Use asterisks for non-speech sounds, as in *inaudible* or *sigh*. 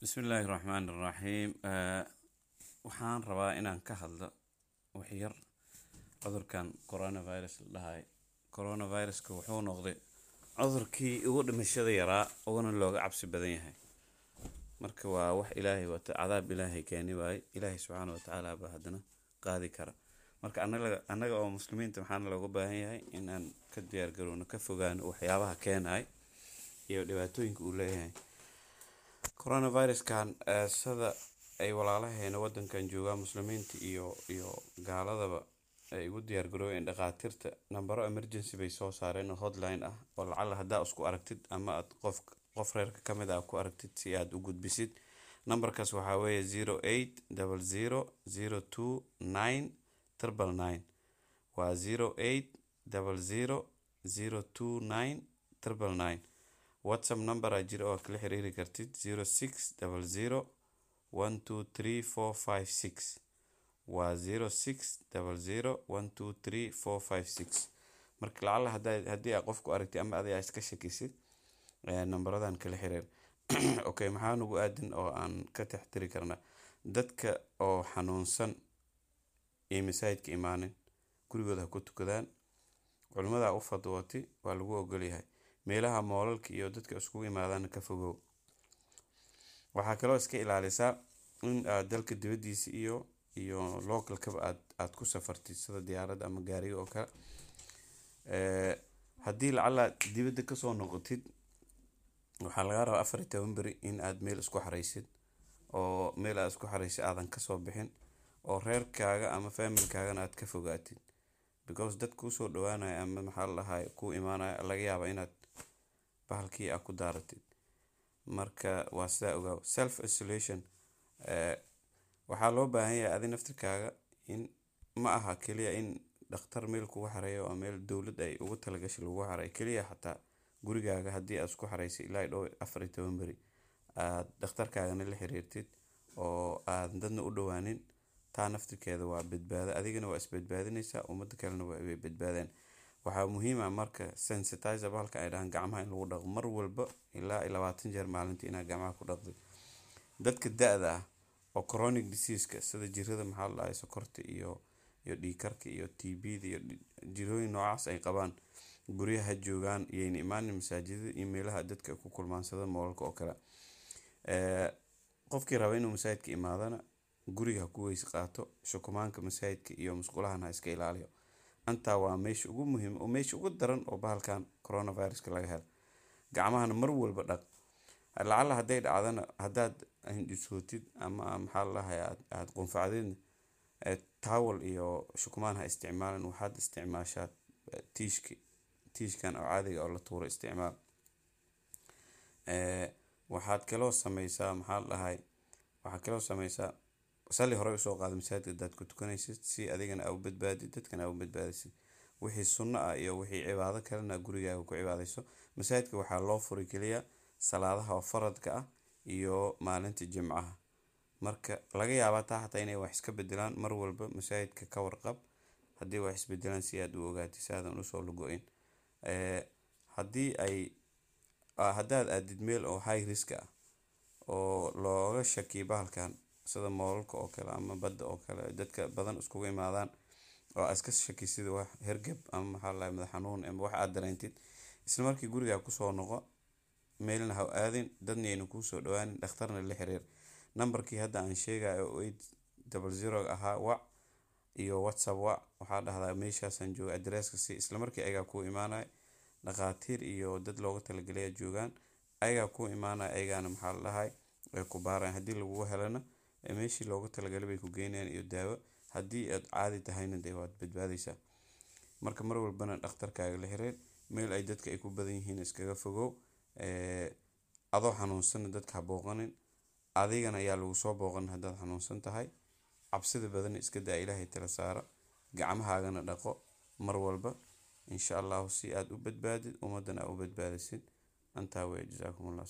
bismillaahi raxmaani raxiim waxaan rabaa inaan ka hadlo waxyar cudurkan coronavirus la dhahay. Coronaviruska wuxuu noqday cudurkii ugu dhimashada yaraa uguna looga cabsi badan yahay. Marka waa wax ilaahay wata cadaab ilaahay keeni waaye ilaahay subxaana watacaala baa haddana qaadi kara. Marka annaga oo muslimiinta maxaana looga baahan yahay? Inaan ka diyaargarowno ka fogaano waxyaabaha keenay iyo dhibaatooyinka uu leeyahay coronaviruskan sida ay walaalaheena wadankan joogaan muslimiinta iyo iyo gaaladaba ay ugu diyaargaroobeen dhakhaatiirta. Nambaro emergency bay soo saareen oo hotline ah oo lacala haddaa isku aragtid ama aad qof qof reerka ka mid ah ku aragtid si aad u gudbisid. Nambarkaas waxaa weeye zero eight double zero zero two nine triple nine. Waa zero eight double zero zero two nine triple nine whatsapp number aa jira oo kala xiriiri kartid zero six double zero one two three four five six. Waa zero six double zero one two three four five six. Marka lacala haddii aa qofku aragtid ama adi aa iska shakisid nambaradan kala xiriir *clears throat* okay maxaa aadan oo aan ka taxtiri karnaa. Dadka oo xanuunsan iyo masaajidka imaanin gurigooda ha ku tukadaan. Culimada u fadwooti waa lagu ogolyahay meelaha moolalka iyo dadka iskugu imaadaan ka fogow. Waxaa kaloo iska ilaalisaa in aad dalka dibadiisa iyo iyo localkaba aad aada ku safartid sida diyaaradda ama gaariga oo kale. Haddii lacala dibadda ka soo noqotid waxaa lagaa rabaa afar iyo toban beri in aad meel isku xareysid oo meel aad isku xareysid aadan ka soo bixin oo reerkaaga ama familkaagana aad ka fogaatid because dad kuusoo dhawaanaya ama maxaa la dhahay kuu imaanaya laga yaaba inaad bahalkii aa ku daaratid. Marka waa sidaa ogaaw self isolation waxaa loo baahan yahay adi naftirkaaga in ma aha keliya in dhakhtar meel kugu xareeyo oo meel dowlad ay ugu talagashay lagu xareeyo keliya xataa gurigaaga haddii aad isku xareysay ilaa dhow afar iyo toban beri aad dhakhtarkaagana la xiriirtid oo aadan dadna u dhawaanin taa naftirkeeda waa badbaado. Adigana waa isbadbaadinaysaa ummadda kalena way badbaadeen. Waxaa muhiima marka sensitizer bahalka ay dhahaan gacmaha in lagu dhaqo mar walba ilaa labaatan jeer maalintii inaad gacmaha ku dhaqdid dadka da-da ah oo chronic diseaska sida jirada maxaa la dhahay sokorta iyo iyo dhiikarka iyo t b da iyo jirooyin noocaas ay qabaan guryaha joogaan iyayna imaanin masaajidada iyo meelaha dadka ku kulmaansada moolalka oo kale. Qofkii raba inuu masaajidka imaadana guriga ha ku weyse qaato shukumaanka masaajidka iyo musqulahan ha iska ilaaliyo. Antaa waa meesha ugu muhiim oo meesha ugu daran oo bahalkan coronaviruska laga helo. Gacmahana mar walba dhaq. Lacala hadday dhacdana haddaad hindhisootid ama maxaa lalahay aada qunfacdeedna tawel iyo shukumaan ha isticmaalin waxaad isticmaashaa tiishki tiishkan oo caadiga oo la tuuro isticmaal. Waxaad kaloo sameysaa maxaa la waxaad kaloo sameysaa salli hore u soo qaada masaajidka hadaad ku tukanaysid si adigana aa u badbaadid dadkana aa u badbaadisid wixii sunno ah iyo wixii cibaado kalena gurigaaga ku cibaadeyso masaajidka waxaa loo furi keliya salaadaha faradka ah iyo maalinta jimcaha. Marka laga yaabaa taa xataa inay wax iska bedelaan mar walba masaajidka ka warqab haddii wax isbedelaan si aad u ogaatid si aadan u soo lago-in haddii ay haddaad aadid meel oo high risk ah oo looga shakiyo bahalkan sida moolalka oo kale ama badda oo kale dadka badan iskugu imaadaan oo aa iska shakisid wax hergeb ama maxaa madax xanuun ama wax aad dareentid isla gurigaa ku soo noqo meelna ha aadin dadna ayna kuusoo dhawaanin dhakhtarna la xiriir nambarkii hadda aan sheegayo oo eight double zero ahaa wac iyo whatsapp wac waxaa dhahdaa meeshaasaan jooga adresska si isla markii ayagaa kuu imaanaya dhakhaatiir iyo dad looga talagelaya joogaan ayagaa kuu imaanaya ayagaana maxaa la dhahay ay ku baarayan haddii lagugu helana meeshii looga talagalay bay ku geynayaan iyo daawo haddii aad caadi tahayna dee waad badbaadeysaa marka mar walbana dhakhtarkaaga la xiriir meel ay dadka ay ku badan yihiin iskaga fogow adoo xanuunsanna dadka ha booqanin adigana ayaa lagu soo booqanin haddaad xanuunsan tahay. Cabsida badan iska daa ilaahay tala saara gacmahaagana dhaqo mar walba. Insha allahu si aad u badbaadid ummadana aa u badbaadisid. Antaa wey jasaakum allah